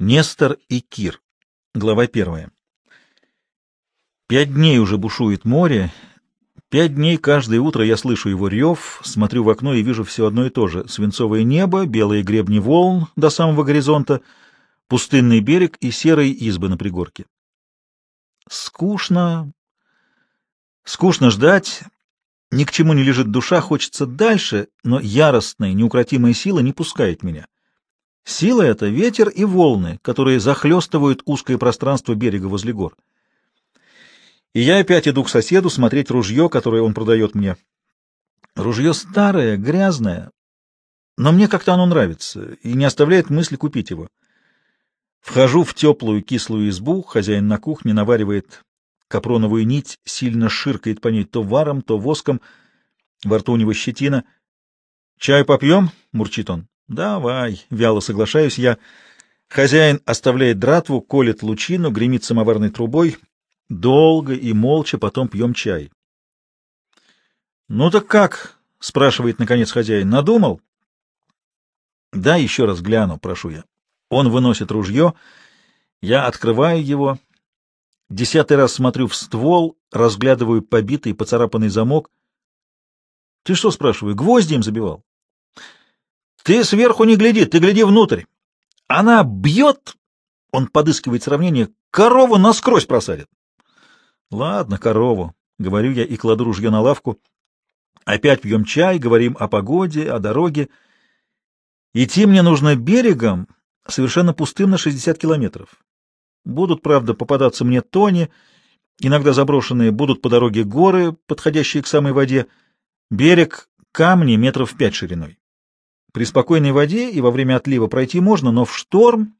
Нестор и Кир. Глава первая. Пять дней уже бушует море. Пять дней каждое утро я слышу его рев, смотрю в окно и вижу все одно и то же. Свинцовое небо, белые гребни волн до самого горизонта, пустынный берег и серые избы на пригорке. Скучно. Скучно ждать. Ни к чему не лежит душа, хочется дальше, но яростная, неукротимая сила не пускает меня. Сила — это ветер и волны, которые захлестывают узкое пространство берега возле гор. И я опять иду к соседу смотреть ружье, которое он продает мне. Ружье старое, грязное, но мне как-то оно нравится и не оставляет мысли купить его. Вхожу в теплую кислую избу, хозяин на кухне наваривает капроновую нить, сильно ширкает по ней то варом, то воском, во рту у него щетина. «Чай попьем?» — мурчит он. Давай, вяло соглашаюсь я. Хозяин оставляет дратву, колет лучину, гремит самоварной трубой. Долго и молча потом пьем чай. Ну так как? спрашивает наконец хозяин. Надумал? Да, еще раз гляну, прошу я. Он выносит ружье, я открываю его, десятый раз смотрю в ствол, разглядываю побитый поцарапанный замок. Ты что, спрашиваю, гвозди им забивал? Ты сверху не гляди, ты гляди внутрь. Она бьет, он подыскивает сравнение, корову насквозь просадит. Ладно, корову, говорю я и кладу ружье на лавку. Опять пьем чай, говорим о погоде, о дороге. Идти мне нужно берегом, совершенно пустым на 60 километров. Будут, правда, попадаться мне тони, иногда заброшенные, будут по дороге горы, подходящие к самой воде. Берег — камни метров пять шириной. При спокойной воде и во время отлива пройти можно, но в шторм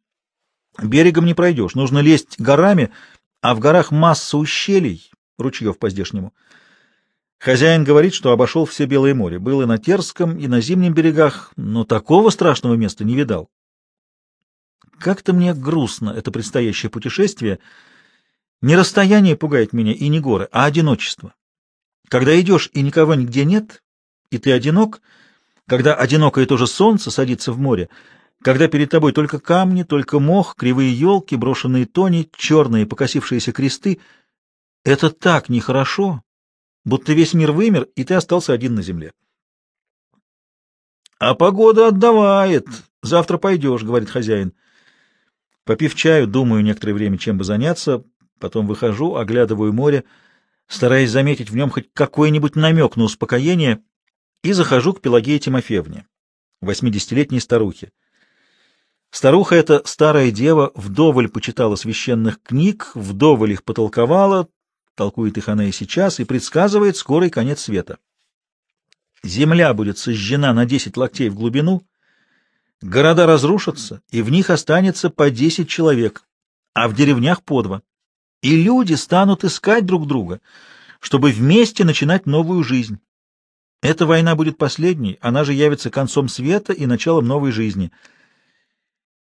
берегом не пройдешь. Нужно лезть горами, а в горах масса ущелий, ручьев по-здешнему. Хозяин говорит, что обошел все Белое море. Был и на Терском, и на Зимнем берегах, но такого страшного места не видал. Как-то мне грустно это предстоящее путешествие. Не расстояние пугает меня и не горы, а одиночество. Когда идешь и никого нигде нет, и ты одинок — когда одинокое тоже солнце садится в море, когда перед тобой только камни, только мох, кривые елки, брошенные тони, черные покосившиеся кресты, это так нехорошо, будто весь мир вымер, и ты остался один на земле. — А погода отдавает. Завтра пойдешь, — говорит хозяин. Попив чаю, думаю некоторое время, чем бы заняться, потом выхожу, оглядываю море, стараясь заметить в нем хоть какой-нибудь намек на успокоение, и захожу к Пелагее Тимофеевне, восьмидесятилетней старухе. Старуха эта старая дева вдоволь почитала священных книг, вдоволь их потолковала, толкует их она и сейчас, и предсказывает скорый конец света. Земля будет сожжена на десять локтей в глубину, города разрушатся, и в них останется по десять человек, а в деревнях по два. И люди станут искать друг друга, чтобы вместе начинать новую жизнь. Эта война будет последней, она же явится концом света и началом новой жизни.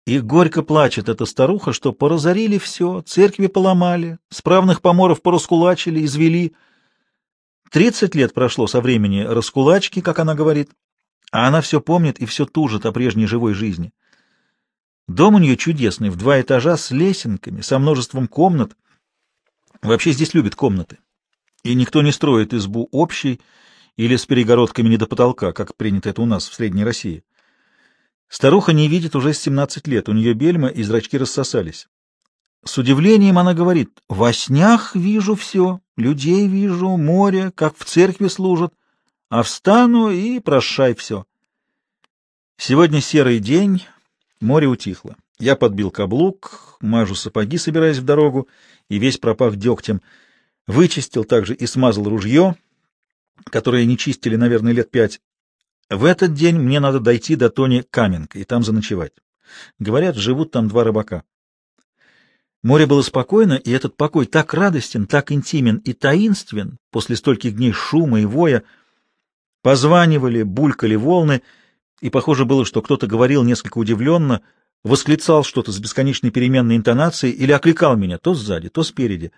И горько плачет эта старуха, что поразорили все, церкви поломали, справных поморов пораскулачили, извели. Тридцать лет прошло со времени раскулачки, как она говорит, а она все помнит и все тужит о прежней живой жизни. Дом у нее чудесный, в два этажа, с лесенками, со множеством комнат. Вообще здесь любят комнаты. И никто не строит избу общей, или с перегородками не до потолка, как принято это у нас в Средней России. Старуха не видит уже с 17 лет, у нее бельма и зрачки рассосались. С удивлением она говорит, «Во снях вижу все, людей вижу, море, как в церкви служат, а встану и прощай все». Сегодня серый день, море утихло. Я подбил каблук, мажу сапоги, собираясь в дорогу, и весь пропах дегтем. Вычистил также и смазал ружье, которые не чистили, наверное, лет пять. В этот день мне надо дойти до Тони Каменка и там заночевать. Говорят, живут там два рыбака. Море было спокойно, и этот покой так радостен, так интимен и таинствен после стольких дней шума и воя. Позванивали, булькали волны, и похоже было, что кто-то говорил несколько удивленно, восклицал что-то с бесконечной переменной интонацией или окликал меня то сзади, то спереди.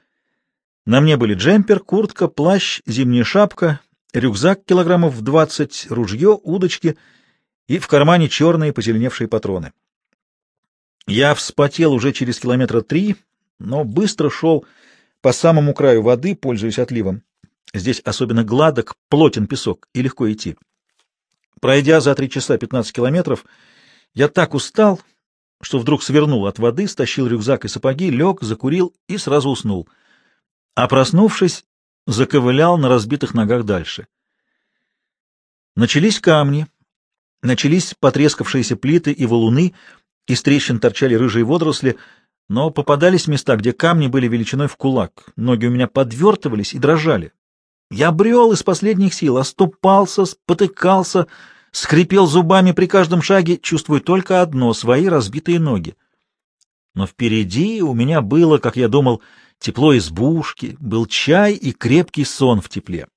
На мне были джемпер, куртка, плащ, зимняя шапка, рюкзак килограммов в двадцать, ружье, удочки и в кармане черные позеленевшие патроны. Я вспотел уже через километра три, но быстро шел по самому краю воды, пользуясь отливом. Здесь особенно гладок, плотен песок и легко идти. Пройдя за три часа пятнадцать километров, я так устал, что вдруг свернул от воды, стащил рюкзак и сапоги, лег, закурил и сразу уснул. А проснувшись, заковылял на разбитых ногах дальше. Начались камни, начались потрескавшиеся плиты и валуны, из трещин торчали рыжие водоросли, но попадались места, где камни были величиной в кулак, ноги у меня подвертывались и дрожали. Я брел из последних сил, оступался, спотыкался, скрипел зубами при каждом шаге, чувствуя только одно — свои разбитые ноги. Но впереди у меня было, как я думал, тепло избушки, был чай и крепкий сон в тепле.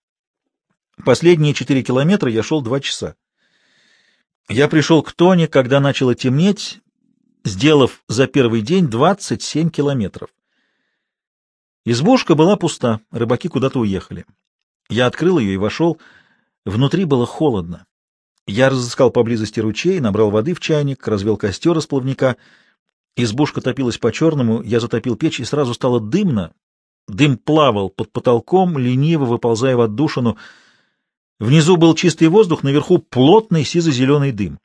Последние четыре километра я шел два часа. Я пришел к Тоне, когда начало темнеть, сделав за первый день 27 километров. Избушка была пуста, рыбаки куда-то уехали. Я открыл ее и вошел. Внутри было холодно. Я разыскал поблизости ручей, набрал воды в чайник, развел костер из плавника. Избушка топилась по-черному, я затопил печь, и сразу стало дымно. Дым плавал под потолком, лениво выползая в отдушину. Внизу был чистый воздух, наверху плотный сизо-зеленый дым.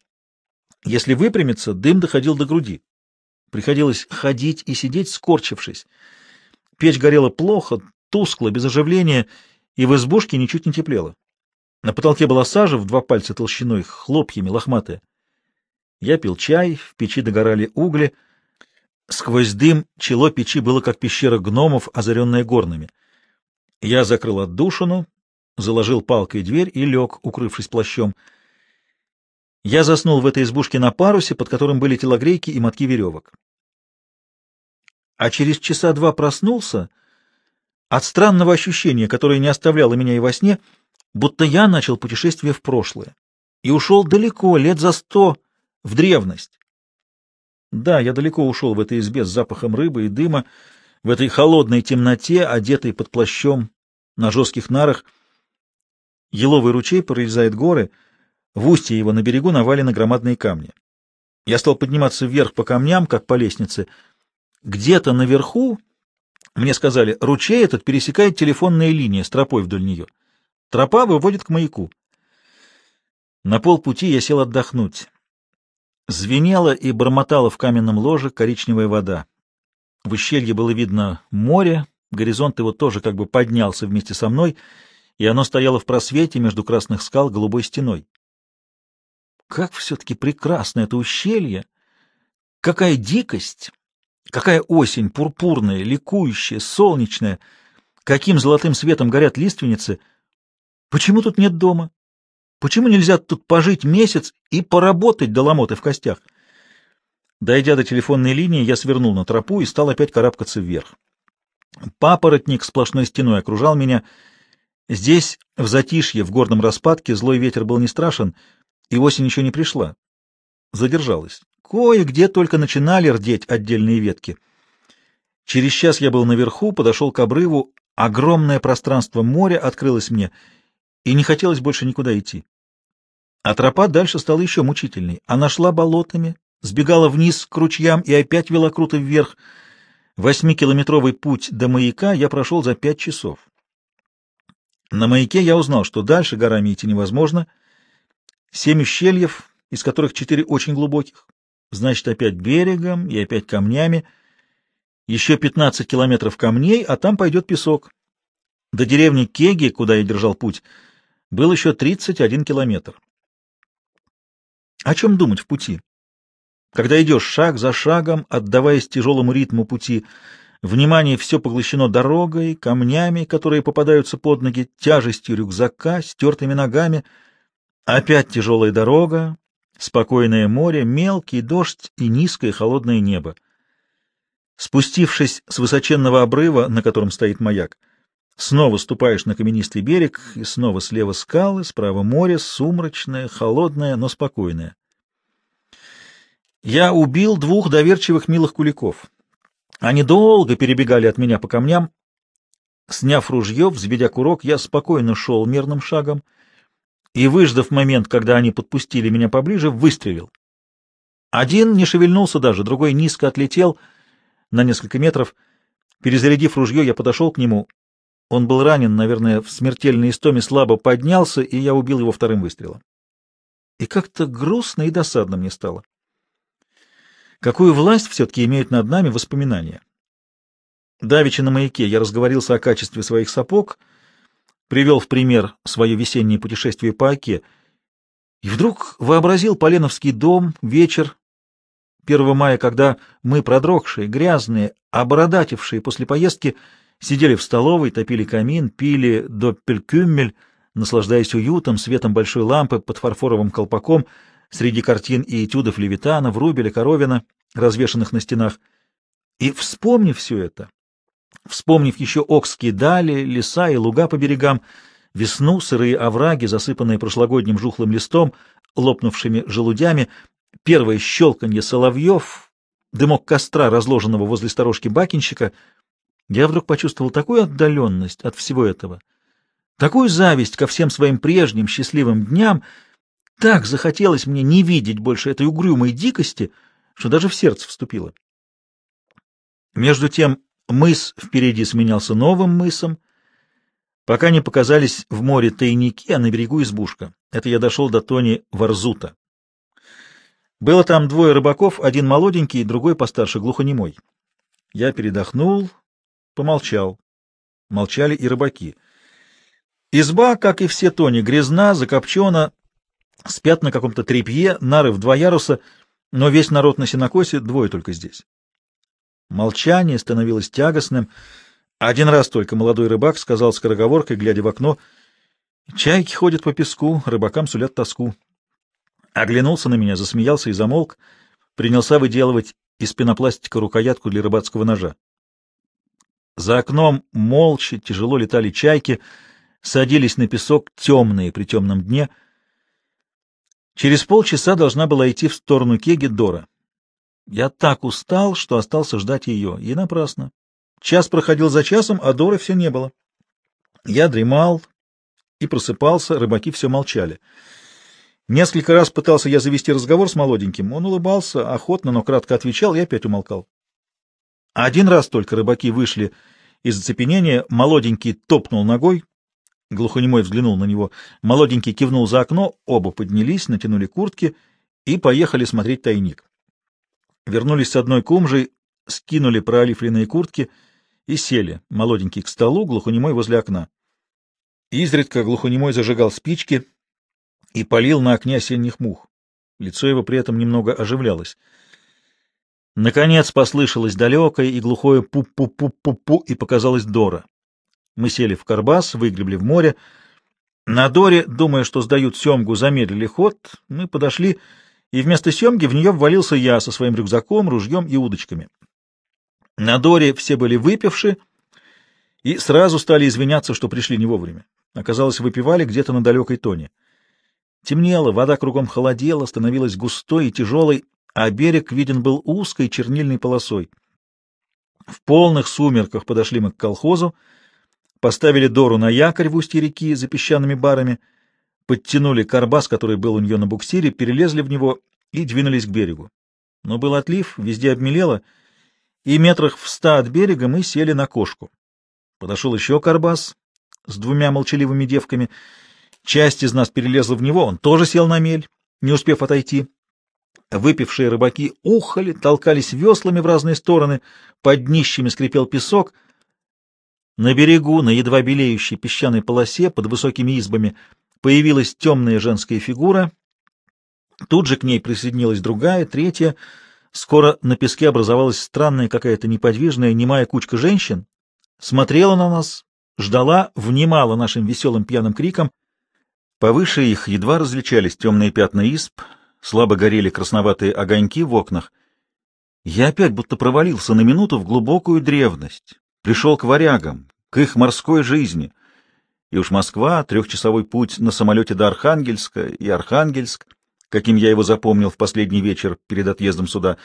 Если выпрямиться, дым доходил до груди. Приходилось ходить и сидеть, скорчившись. Печь горела плохо, тускло, без оживления, и в избушке ничуть не теплело. На потолке была сажа в два пальца толщиной, хлопьями, лохматая. Я пил чай, в печи догорали угли. Сквозь дым чело печи было как пещера гномов, озаренная горными. Я закрыл отдушину, заложил палкой дверь и лег, укрывшись плащом. Я заснул в этой избушке на парусе, под которым были телогрейки и мотки веревок. А через часа два проснулся от странного ощущения, которое не оставляло меня и во сне, будто я начал путешествие в прошлое и ушел далеко, лет за сто, в древность. Да, я далеко ушел в этой избе с запахом рыбы и дыма, в этой холодной темноте, одетой под плащом на жестких нарах. Еловый ручей прорезает горы — в устье его на берегу навалены громадные камни. Я стал подниматься вверх по камням, как по лестнице. Где-то наверху, мне сказали, ручей этот пересекает телефонная линия с тропой вдоль нее. Тропа выводит к маяку. На полпути я сел отдохнуть. Звенела и бормотала в каменном ложе коричневая вода. В ущелье было видно море, горизонт его тоже как бы поднялся вместе со мной, и оно стояло в просвете между красных скал голубой стеной. Как все-таки прекрасно это ущелье! Какая дикость! Какая осень пурпурная, ликующая, солнечная! Каким золотым светом горят лиственницы! Почему тут нет дома? Почему нельзя тут пожить месяц и поработать до ломоты в костях? Дойдя до телефонной линии, я свернул на тропу и стал опять карабкаться вверх. Папоротник сплошной стеной окружал меня. Здесь, в затишье, в горном распадке, злой ветер был не страшен — и осень еще не пришла. Задержалась. Кое-где только начинали рдеть отдельные ветки. Через час я был наверху, подошел к обрыву, огромное пространство моря открылось мне, и не хотелось больше никуда идти. А тропа дальше стала еще мучительней. Она шла болотами, сбегала вниз к ручьям и опять вела круто вверх. Восьмикилометровый путь до маяка я прошел за пять часов. На маяке я узнал, что дальше горами идти невозможно — Семь ущельев, из которых четыре очень глубоких. Значит, опять берегом и опять камнями. Еще пятнадцать километров камней, а там пойдет песок. До деревни Кеги, куда я держал путь, был еще тридцать один километр. О чем думать в пути? Когда идешь шаг за шагом, отдаваясь тяжелому ритму пути, внимание все поглощено дорогой, камнями, которые попадаются под ноги, тяжестью рюкзака, стертыми ногами — Опять тяжелая дорога, спокойное море, мелкий дождь и низкое холодное небо. Спустившись с высоченного обрыва, на котором стоит маяк, снова ступаешь на каменистый берег, и снова слева скалы, справа море, сумрачное, холодное, но спокойное. Я убил двух доверчивых милых куликов. Они долго перебегали от меня по камням. Сняв ружье, взведя курок, я спокойно шел мирным шагом — и, выждав момент, когда они подпустили меня поближе, выстрелил. Один не шевельнулся даже, другой низко отлетел на несколько метров. Перезарядив ружье, я подошел к нему. Он был ранен, наверное, в смертельной истоме слабо поднялся, и я убил его вторым выстрелом. И как-то грустно и досадно мне стало. Какую власть все-таки имеют над нами воспоминания? Давеча на маяке я разговорился о качестве своих сапог, привел в пример свое весеннее путешествие по Оке, и вдруг вообразил Поленовский дом, вечер 1 мая, когда мы, продрогшие, грязные, обородатившие после поездки, сидели в столовой, топили камин, пили доппелькюммель, наслаждаясь уютом, светом большой лампы под фарфоровым колпаком среди картин и этюдов Левитана, Врубеля, Коровина, развешанных на стенах. И, вспомнив все это, вспомнив еще окские дали, леса и луга по берегам, весну, сырые овраги, засыпанные прошлогодним жухлым листом, лопнувшими желудями, первое щелканье соловьев, дымок костра, разложенного возле сторожки бакинщика, я вдруг почувствовал такую отдаленность от всего этого, такую зависть ко всем своим прежним счастливым дням, так захотелось мне не видеть больше этой угрюмой дикости, что даже в сердце вступило. Между тем мыс впереди сменялся новым мысом, пока не показались в море тайники, а на берегу избушка. Это я дошел до Тони Варзута. Было там двое рыбаков, один молоденький, другой постарше, глухонемой. Я передохнул, помолчал. Молчали и рыбаки. Изба, как и все тони, грязна, закопчена, спят на каком-то тряпье, нары в два яруса, но весь народ на сенокосе, двое только здесь. Молчание становилось тягостным. Один раз только молодой рыбак сказал скороговоркой, глядя в окно, «Чайки ходят по песку, рыбакам сулят тоску». Оглянулся на меня, засмеялся и замолк, принялся выделывать из пенопластика рукоятку для рыбацкого ножа. За окном молча, тяжело летали чайки, садились на песок темные при темном дне. Через полчаса должна была идти в сторону Кеги Дора. Я так устал, что остался ждать ее, и напрасно. Час проходил за часом, а Доры все не было. Я дремал и просыпался, рыбаки все молчали. Несколько раз пытался я завести разговор с молоденьким. Он улыбался, охотно, но кратко отвечал и опять умолкал. Один раз только рыбаки вышли из оцепенения, молоденький топнул ногой, глухонемой взглянул на него, молоденький кивнул за окно, оба поднялись, натянули куртки и поехали смотреть тайник. Вернулись с одной кумжей, скинули проолифленные куртки и сели, молоденький к столу, глухонемой возле окна. Изредка глухонемой зажигал спички — и полил на окне осенних мух. Лицо его при этом немного оживлялось. Наконец послышалось далекое и глухое пу-пу-пу-пу-пу, и показалась Дора. Мы сели в карбас, выгребли в море. На Доре, думая, что сдают семгу, замедлили ход, мы подошли, и вместо семги в нее ввалился я со своим рюкзаком, ружьем и удочками. На Доре все были выпивши и сразу стали извиняться, что пришли не вовремя. Оказалось, выпивали где-то на далекой тоне. Темнело, вода кругом холодела, становилась густой и тяжелой, а берег виден был узкой чернильной полосой. В полных сумерках подошли мы к колхозу, поставили Дору на якорь в устье реки за песчаными барами, подтянули карбас, который был у нее на буксире, перелезли в него и двинулись к берегу. Но был отлив, везде обмелело, и метрах в ста от берега мы сели на кошку. Подошел еще карбас с двумя молчаливыми девками — Часть из нас перелезла в него, он тоже сел на мель, не успев отойти. Выпившие рыбаки ухали, толкались веслами в разные стороны, под днищами скрипел песок. На берегу, на едва белеющей песчаной полосе, под высокими избами, появилась темная женская фигура. Тут же к ней присоединилась другая, третья. Скоро на песке образовалась странная какая-то неподвижная, немая кучка женщин. Смотрела на нас, ждала, внимала нашим веселым пьяным криком — Повыше их едва различались темные пятна исп, слабо горели красноватые огоньки в окнах. Я опять будто провалился на минуту в глубокую древность, пришел к варягам, к их морской жизни. И уж Москва, трехчасовой путь на самолете до Архангельска и Архангельск, каким я его запомнил в последний вечер перед отъездом сюда,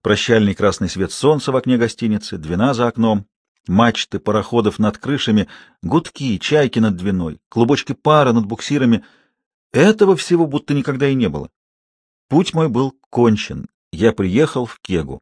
прощальный красный свет солнца в окне гостиницы, двина за окном, мачты пароходов над крышами, гудки, чайки над двиной, клубочки пара над буксирами. Этого всего будто никогда и не было. Путь мой был кончен, я приехал в Кегу.